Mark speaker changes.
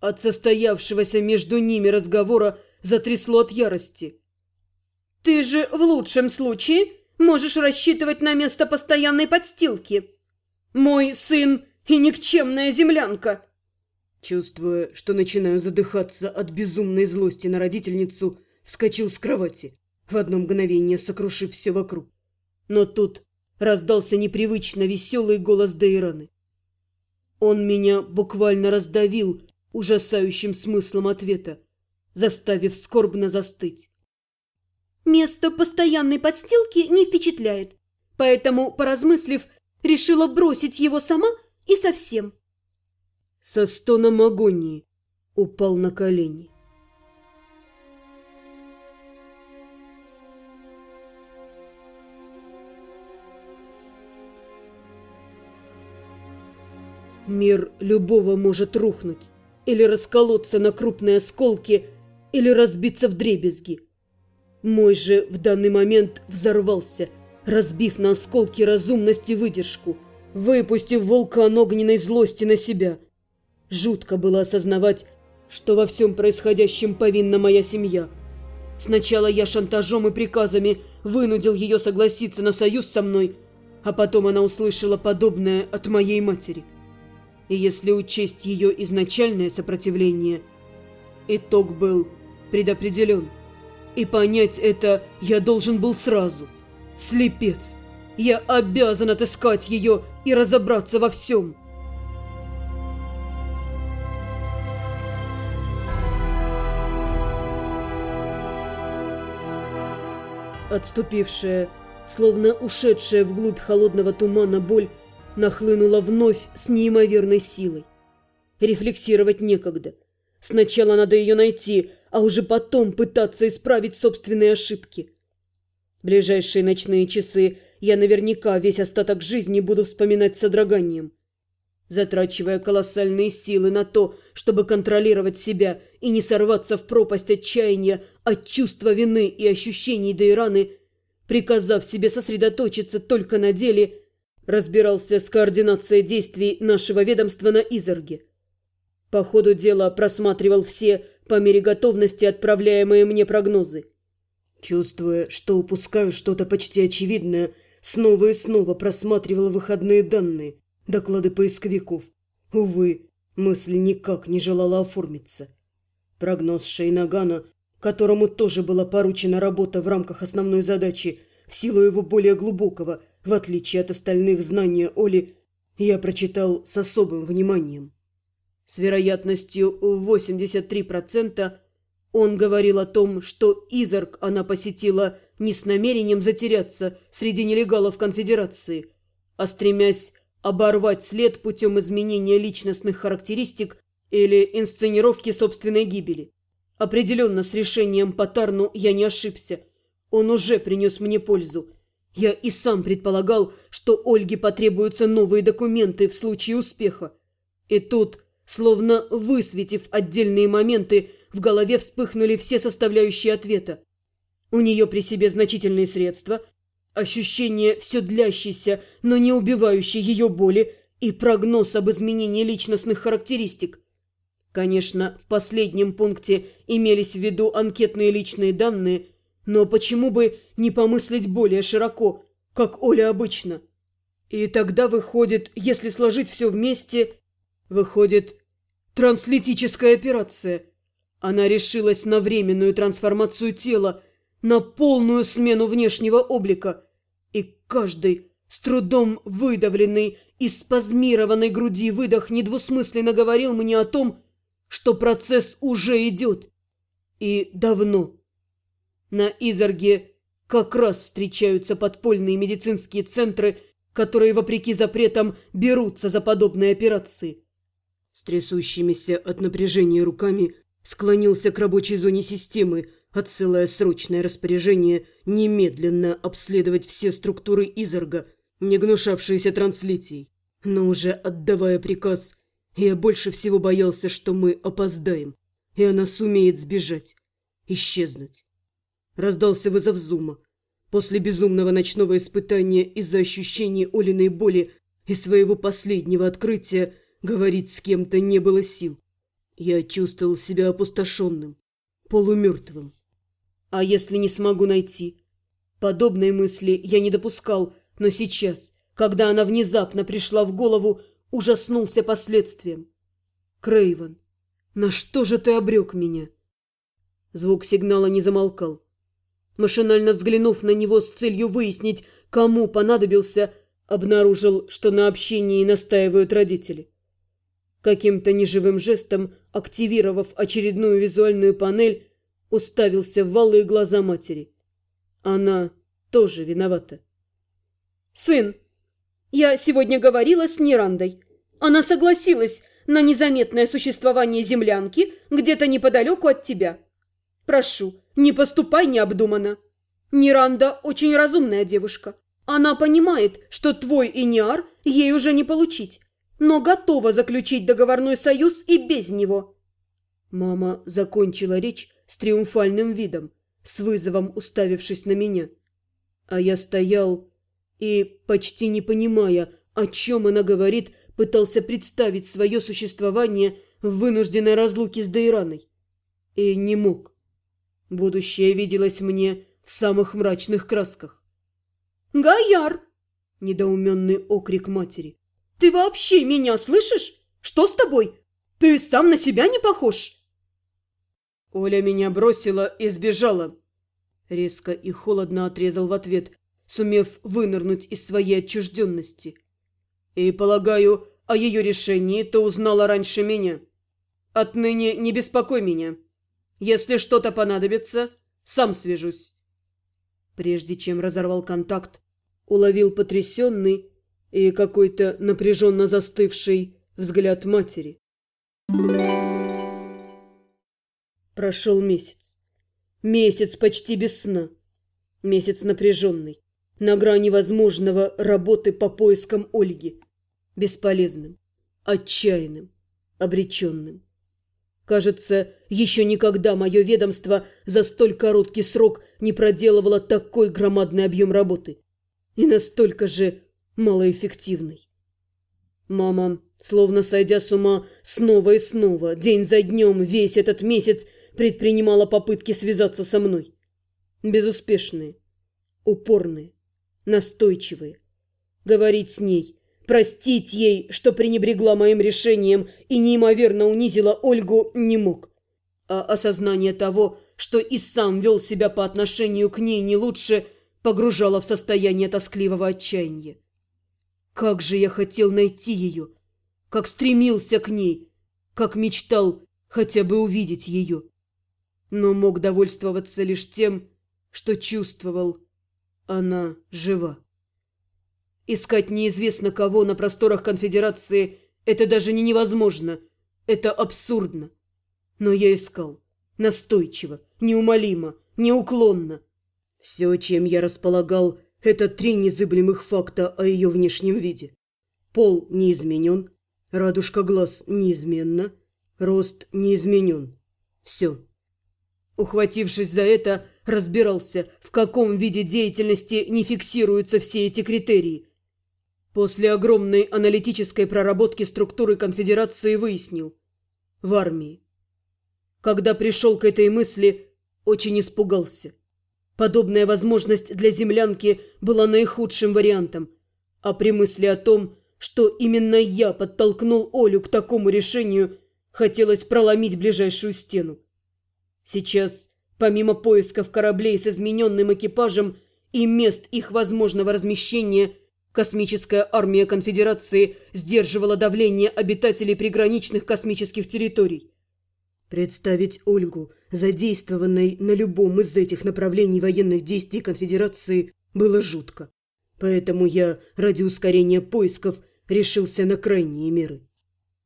Speaker 1: От состоявшегося между ними разговора затрясло от ярости.
Speaker 2: «Ты же в лучшем случае можешь рассчитывать на место постоянной подстилки. Мой сын и никчемная землянка!»
Speaker 1: Чувствуя, что начинаю задыхаться от безумной злости на родительницу, вскочил с кровати, в одно мгновение сокрушив все вокруг. Но тут раздался непривычно веселый голос Дейраны. Он меня буквально раздавил ужасающим смыслом ответа, заставив скорбно застыть.
Speaker 2: Место постоянной подстилки не впечатляет, поэтому, поразмыслив, решила бросить его сама и совсем.
Speaker 1: Со стоном агонии упал на колени. Мир любого может рухнуть, или расколоться на крупные осколки, или разбиться в дребезги. Мой же в данный момент взорвался, разбив на осколки разумность и выдержку, выпустив вулкан огненной злости на себя. Жутко было осознавать, что во всем происходящем повинна моя семья. Сначала я шантажом и приказами вынудил ее согласиться на союз со мной, а потом она услышала подобное от моей матери – и если учесть ее изначальное сопротивление, итог был предопределен. И понять это я должен был сразу. Слепец! Я обязан отыскать ее и разобраться во всем. Отступившая, словно ушедшая вглубь холодного тумана боль, нахлынула вновь с неимоверной силой. Рефлексировать некогда. Сначала надо ее найти, а уже потом пытаться исправить собственные ошибки. Ближайшие ночные часы я наверняка весь остаток жизни буду вспоминать с содроганием. Затрачивая колоссальные силы на то, чтобы контролировать себя и не сорваться в пропасть отчаяния от чувства вины и ощущений Дейраны, приказав себе сосредоточиться только на деле – разбирался с координацией действий нашего ведомства на Изорге. По ходу дела просматривал все, по мере готовности, отправляемые мне прогнозы. Чувствуя, что упускаю что-то почти очевидное, снова и снова просматривал выходные данные, доклады поисковиков. Увы, мысль никак не желала оформиться. Прогноз Шейнагана, которому тоже была поручена работа в рамках основной задачи, в силу его более глубокого – в отличие от остальных знания Оли, я прочитал с особым вниманием. С вероятностью в 83% он говорил о том, что Изарк она посетила не с намерением затеряться среди нелегалов конфедерации, а стремясь оборвать след путем изменения личностных характеристик или инсценировки собственной гибели. Определенно с решением по Тарну я не ошибся. Он уже принес мне пользу – я и сам предполагал, что Ольге потребуются новые документы в случае успеха. И тут, словно высветив отдельные моменты, в голове вспыхнули все составляющие ответа. У нее при себе значительные средства, ощущение все длящейся, но не убивающей ее боли и прогноз об изменении личностных характеристик. Конечно, в последнем пункте имелись в виду анкетные личные данные – но почему бы не помыслить более широко, как Оля обычно? И тогда выходит, если сложить все вместе, выходит транслитическая операция. Она решилась на временную трансформацию тела, на полную смену внешнего облика. И каждый, с трудом выдавленный из спазмированной груди выдох недвусмысленно говорил мне о том, что процесс уже идет. И давно. На Изорге как раз встречаются подпольные медицинские центры, которые, вопреки запретам, берутся за подобные операции. С трясущимися от напряжения руками склонился к рабочей зоне системы, отсылая срочное распоряжение немедленно обследовать все структуры Изорга, не гнушавшиеся транслитией. Но уже отдавая приказ, я больше всего боялся, что мы опоздаем, и она сумеет сбежать, исчезнуть раздался вызов Зума. После безумного ночного испытания из-за ощущений Олиной боли и своего последнего открытия говорить с кем-то не было сил. Я чувствовал себя опустошенным, полумертвым. А если не смогу найти? Подобной мысли я не допускал, но сейчас, когда она внезапно пришла в голову, ужаснулся последствиям. Крейвен, на что же ты обрек меня? Звук сигнала не замолкал. Машинально взглянув на него с целью выяснить, кому понадобился, обнаружил, что на общении настаивают родители. Каким-то неживым жестом, активировав очередную визуальную панель, уставился в валые глаза матери. Она тоже виновата.
Speaker 2: «Сын, я сегодня говорила с Нирандой. Она согласилась на незаметное существование землянки где-то неподалеку от тебя. Прошу, не поступай необдуманно. Ниранда очень разумная девушка. Она понимает, что твой Иниар ей уже не получить но готова заключить договорной союз и без него».
Speaker 1: Мама закончила речь с триумфальным видом, с вызовом уставившись на меня. А я стоял и, почти не понимая, о чем она говорит, пытался представить свое существование в вынужденной разлуке с Дейраной. И не мог. Будущее виделось мне в самых мрачных красках.
Speaker 2: «Гаяр!»
Speaker 1: – недоуменный окрик матери.
Speaker 2: Ты вообще меня слышишь? Что с тобой? Ты сам на себя не похож?»
Speaker 1: Оля меня бросила и сбежала. Резко и холодно отрезал в ответ, сумев вынырнуть из своей отчужденности. И, полагаю, о ее решении ты узнала раньше меня. Отныне не беспокой меня. Если что-то понадобится, сам свяжусь. Прежде чем разорвал контакт, уловил потрясенный и какой-то напряженно застывший взгляд матери. Прошел месяц. Месяц почти без сна. Месяц напряженный. На грани возможного работы по поискам Ольги. Бесполезным, отчаянным, обреченным. Кажется, еще никогда мое ведомство за столь короткий срок не проделывало такой громадный объем работы. И настолько же малоэффективной. Мама, словно сойдя с ума, снова и снова, день за днем, весь этот месяц предпринимала попытки связаться со мной. Безуспешные, упорные, настойчивые. Говорить с ней, простить ей, что пренебрегла моим решением и неимоверно унизила Ольгу, не мог. А осознание того, что и сам вел себя по отношению к ней не лучше, погружало в состояние тоскливого отчаяния. Как же я хотел найти ее! Как стремился к ней! Как мечтал хотя бы увидеть ее! Но мог довольствоваться лишь тем, что чувствовал. Она жива. Искать неизвестно кого на просторах конфедерации – это даже не невозможно. Это абсурдно. Но я искал. Настойчиво, неумолимо, неуклонно. Все, чем я располагал – это три незыблемых факта о ее внешнем виде. Пол не изменен, радужка глаз неизменна, рост не изменен. Все. Ухватившись за это, разбирался, в каком виде деятельности не фиксируются все эти критерии. После огромной аналитической проработки структуры конфедерации выяснил – в армии. Когда пришел к этой мысли, очень испугался. Подобная возможность для землянки была наихудшим вариантом. А при мысли о том, что именно я подтолкнул Олю к такому решению, хотелось проломить ближайшую стену. Сейчас, помимо поисков кораблей с измененным экипажем и мест их возможного размещения, космическая армия Конфедерации сдерживала давление обитателей приграничных космических территорий. Представить Ольгу, задействованной на любом из этих направлений военных действий Конфедерации, было жутко. Поэтому я, ради ускорения поисков, решился на крайние меры.